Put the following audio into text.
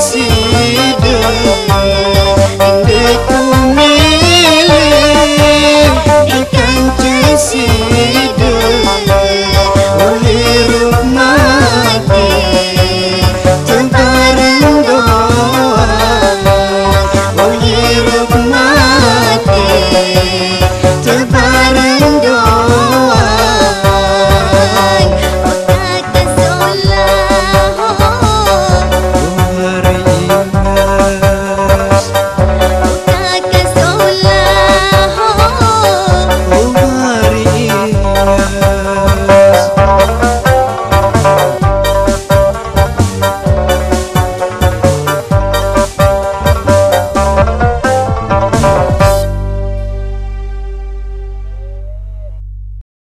See nasibim